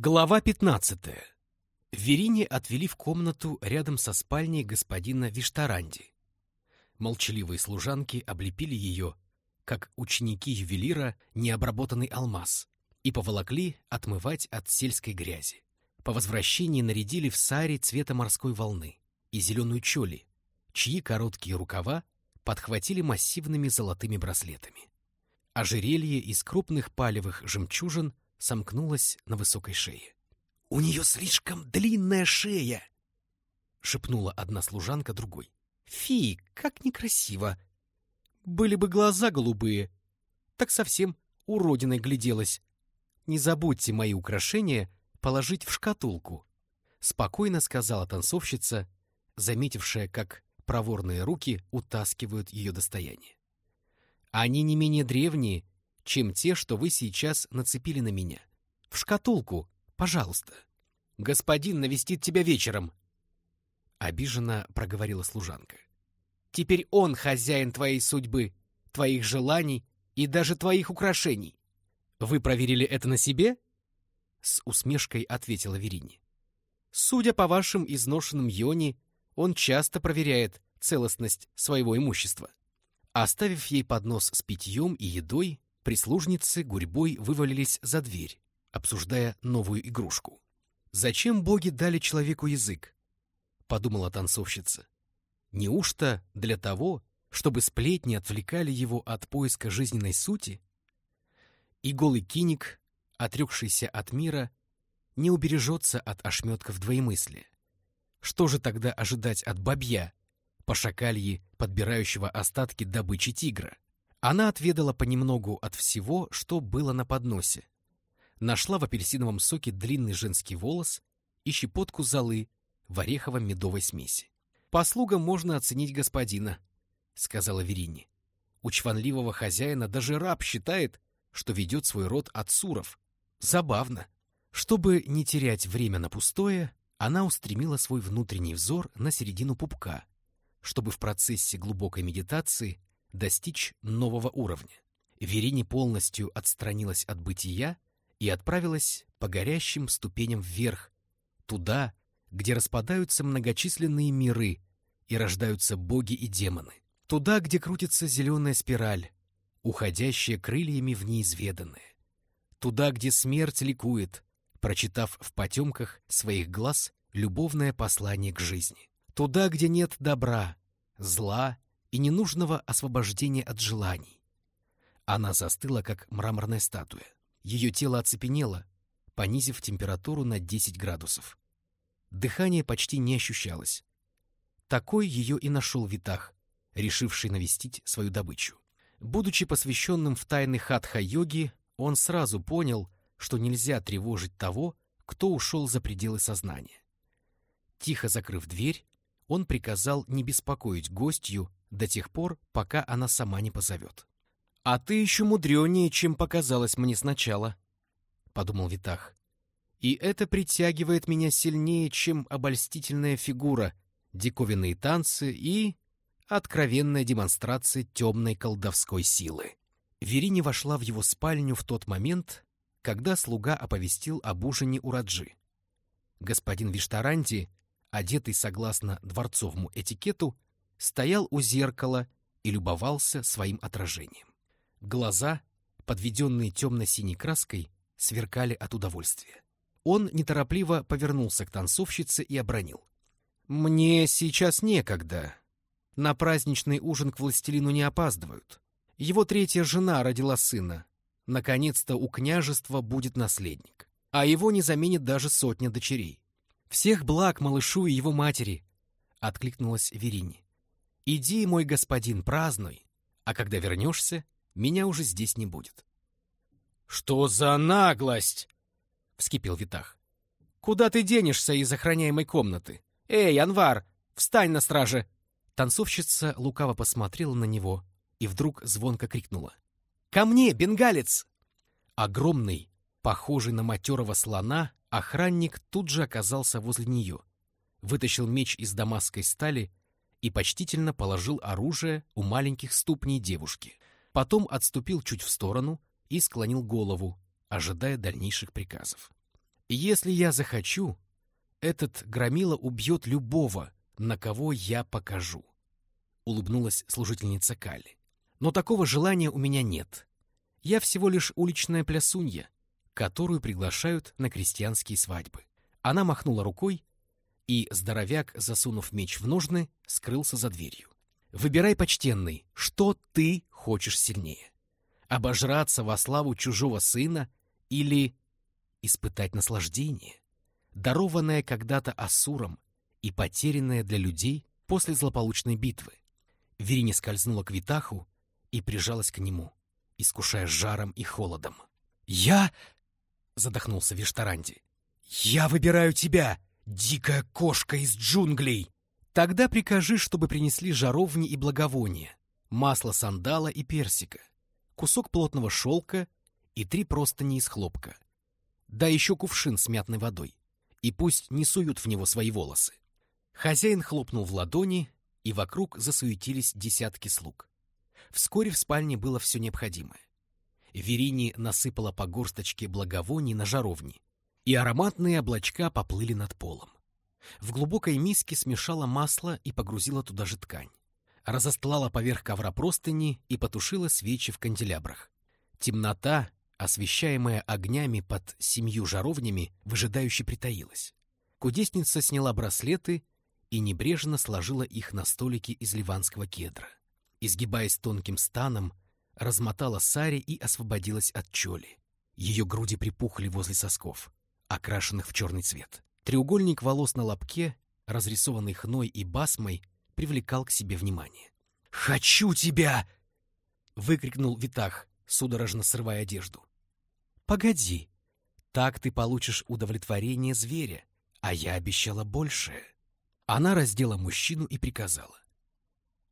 Глава 15. Верине отвели в комнату рядом со спальней господина Виштаранди. Молчаливые служанки облепили ее, как ученики ювелира, необработанный алмаз, и поволокли отмывать от сельской грязи. По возвращении нарядили в саре цвета морской волны и зеленую чоли, чьи короткие рукава подхватили массивными золотыми браслетами. Ожерелье из крупных палевых жемчужин — сомкнулась на высокой шее. — У нее слишком длинная шея! — шепнула одна служанка другой. — Фи, как некрасиво! Были бы глаза голубые, так совсем уродиной гляделась. Не забудьте мои украшения положить в шкатулку, — спокойно сказала танцовщица, заметившая, как проворные руки утаскивают ее достояние. Они не менее древние чем те, что вы сейчас нацепили на меня. В шкатулку, пожалуйста. Господин навестит тебя вечером. Обиженно проговорила служанка. Теперь он хозяин твоей судьбы, твоих желаний и даже твоих украшений. Вы проверили это на себе? С усмешкой ответила Верини. Судя по вашим изношенным йони, он часто проверяет целостность своего имущества. Оставив ей поднос с питьем и едой, Прислужницы гурьбой вывалились за дверь, обсуждая новую игрушку. «Зачем боги дали человеку язык?» — подумала танцовщица. «Неужто для того, чтобы сплетни отвлекали его от поиска жизненной сути?» И голый киник, отрекшийся от мира, не убережется от ошметков двоемыслия. Что же тогда ожидать от бабья, по шакалье, подбирающего остатки добычи тигра? Она отведала понемногу от всего, что было на подносе. Нашла в апельсиновом соке длинный женский волос и щепотку золы в орехово-медовой смеси. «По слугам можно оценить господина», — сказала Верине. «У чванливого хозяина даже раб считает, что ведет свой род от суров. Забавно». Чтобы не терять время на пустое, она устремила свой внутренний взор на середину пупка, чтобы в процессе глубокой медитации достичь нового уровня. Верини полностью отстранилась от бытия и отправилась по горящим ступеням вверх, туда, где распадаются многочисленные миры и рождаются боги и демоны, туда, где крутится зеленая спираль, уходящая крыльями в неизведанное, туда, где смерть ликует, прочитав в потемках своих глаз любовное послание к жизни, туда, где нет добра, зла и ненужного освобождения от желаний. Она застыла, как мраморная статуя. Ее тело оцепенело, понизив температуру на 10 градусов. Дыхание почти не ощущалось. Такой ее и нашел Витах, решивший навестить свою добычу. Будучи посвященным в тайны хатха-йоги, он сразу понял, что нельзя тревожить того, кто ушел за пределы сознания. Тихо закрыв дверь, он приказал не беспокоить гостью до тех пор, пока она сама не позовет. «А ты еще мудренее, чем показалось мне сначала», — подумал Витах. «И это притягивает меня сильнее, чем обольстительная фигура, диковинные танцы и откровенная демонстрация темной колдовской силы». Верини вошла в его спальню в тот момент, когда слуга оповестил об ужине у Раджи. Господин Виштаранти, одетый согласно дворцовому этикету, стоял у зеркала и любовался своим отражением. Глаза, подведенные темно-синей краской, сверкали от удовольствия. Он неторопливо повернулся к танцовщице и обронил. «Мне сейчас некогда. На праздничный ужин к властелину не опаздывают. Его третья жена родила сына. Наконец-то у княжества будет наследник. А его не заменит даже сотня дочерей. Всех благ малышу и его матери!» — откликнулась Верини. Иди, мой господин, празднуй, а когда вернешься, меня уже здесь не будет. — Что за наглость? — вскипел Витах. — Куда ты денешься из охраняемой комнаты? Эй, Анвар, встань на страже! Танцовщица лукаво посмотрела на него и вдруг звонко крикнула. — Ко мне, бенгалец! Огромный, похожий на матерого слона, охранник тут же оказался возле нее, вытащил меч из дамасской стали и почтительно положил оружие у маленьких ступней девушки. Потом отступил чуть в сторону и склонил голову, ожидая дальнейших приказов. Если я захочу, этот громила убьет любого, на кого я покажу, — улыбнулась служительница Калли. Но такого желания у меня нет. Я всего лишь уличная плясунья, которую приглашают на крестьянские свадьбы. Она махнула рукой, и здоровяк, засунув меч в ножны, скрылся за дверью. «Выбирай, почтенный, что ты хочешь сильнее? Обожраться во славу чужого сына или испытать наслаждение, дарованное когда-то Асуром и потерянное для людей после злополучной битвы?» Верине скользнула к Витаху и прижалась к нему, искушая жаром и холодом. «Я...» — задохнулся Виштаранди. «Я выбираю тебя!» «Дикая кошка из джунглей!» Тогда прикажи, чтобы принесли жаровни и благовония, масло сандала и персика, кусок плотного шелка и три простыни из хлопка. Да еще кувшин с мятной водой. И пусть не суют в него свои волосы. Хозяин хлопнул в ладони, и вокруг засуетились десятки слуг. Вскоре в спальне было все необходимое. Верини насыпала по горсточке благовоний на жаровни, и ароматные облачка поплыли над полом. В глубокой миске смешала масло и погрузила туда же ткань. Разостлала поверх ковра простыни и потушила свечи в канделябрах. Темнота, освещаемая огнями под семью жаровнями, выжидающе притаилась. Кудесница сняла браслеты и небрежно сложила их на столике из ливанского кедра. Изгибаясь тонким станом, размотала сари и освободилась от чоли. Ее груди припухли возле сосков окрашенных в черный цвет. Треугольник волос на лобке, разрисованный хной и басмой, привлекал к себе внимание. «Хочу тебя!» — выкрикнул Витах, судорожно срывая одежду. «Погоди, так ты получишь удовлетворение зверя, а я обещала большее». Она раздела мужчину и приказала.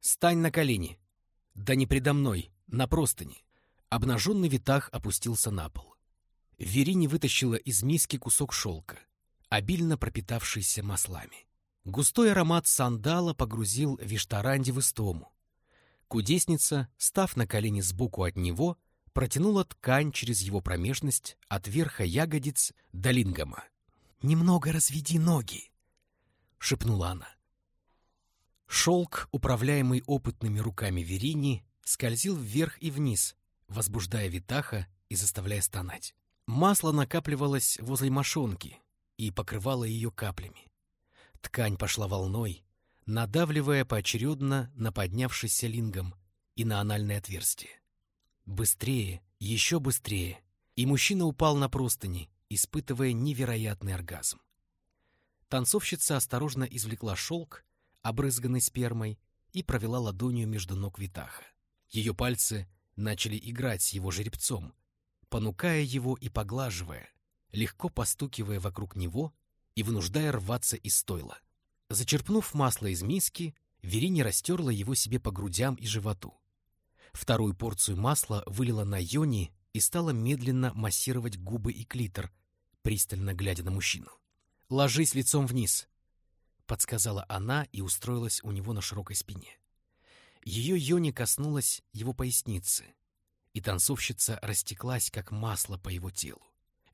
«Стань на колени!» «Да не предо мной, на простыни!» Обнаженный Витах опустился на пол. Верини вытащила из миски кусок шелка, обильно пропитавшийся маслами. Густой аромат сандала погрузил Виштаранди в истому. Кудесница, став на колени сбоку от него, протянула ткань через его промежность от верха ягодиц до лингома. «Немного разведи ноги!» — шепнула она. Шелк, управляемый опытными руками Верини, скользил вверх и вниз, возбуждая Витаха и заставляя стонать. Масло накапливалось возле мошонки и покрывало ее каплями. Ткань пошла волной, надавливая поочередно на поднявшийся лингом и на анальное отверстие. Быстрее, еще быстрее, и мужчина упал на простыни, испытывая невероятный оргазм. Танцовщица осторожно извлекла шелк, обрызганный спермой, и провела ладонью между ног Витаха. Ее пальцы начали играть с его жеребцом, понукая его и поглаживая, легко постукивая вокруг него и вынуждая рваться из стойла. Зачерпнув масло из миски, Верине растерла его себе по грудям и животу. Вторую порцию масла вылила на Йони и стала медленно массировать губы и клитор, пристально глядя на мужчину. «Ложись лицом вниз», — подсказала она и устроилась у него на широкой спине. Ее Йони коснулась его поясницы, и танцовщица растеклась, как масло по его телу.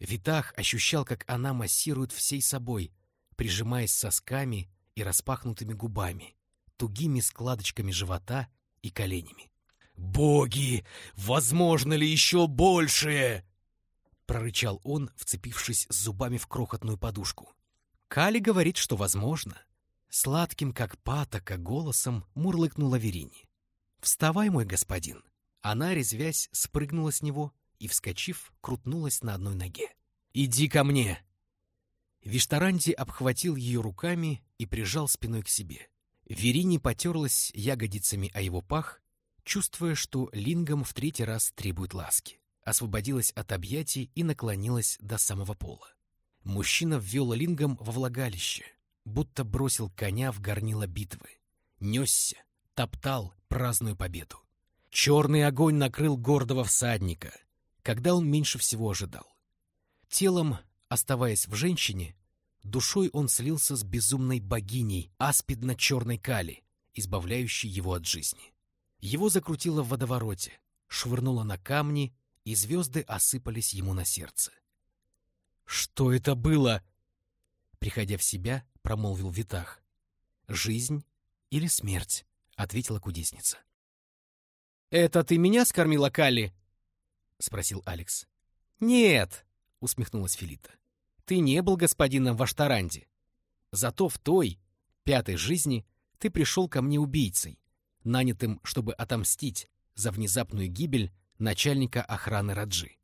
Витах ощущал, как она массирует всей собой, прижимаясь сосками и распахнутыми губами, тугими складочками живота и коленями. «Боги! Возможно ли еще большее?» — прорычал он, вцепившись зубами в крохотную подушку. Кали говорит, что возможно. Сладким, как патока, голосом мурлыкнула Верини. «Вставай, мой господин!» Она, резвясь, спрыгнула с него и, вскочив, крутнулась на одной ноге. «Иди ко мне!» Виштаранти обхватил ее руками и прижал спиной к себе. Верини потерлась ягодицами о его пах, чувствуя, что лингом в третий раз требует ласки. Освободилась от объятий и наклонилась до самого пола. Мужчина ввел лингом во влагалище, будто бросил коня в горнило битвы. Несся, топтал праздную победу. Черный огонь накрыл гордого всадника, когда он меньше всего ожидал. Телом, оставаясь в женщине, душой он слился с безумной богиней аспидно-черной кали, избавляющей его от жизни. Его закрутило в водовороте, швырнуло на камни, и звезды осыпались ему на сердце. Что это было? Приходя в себя, промолвил Витах. Жизнь или смерть? Ответила кудесница. «Это ты меня скормила, Калли?» — спросил Алекс. «Нет», — усмехнулась Филита. «Ты не был господином в Аштаранде. Зато в той, пятой жизни, ты пришел ко мне убийцей, нанятым, чтобы отомстить за внезапную гибель начальника охраны Раджи.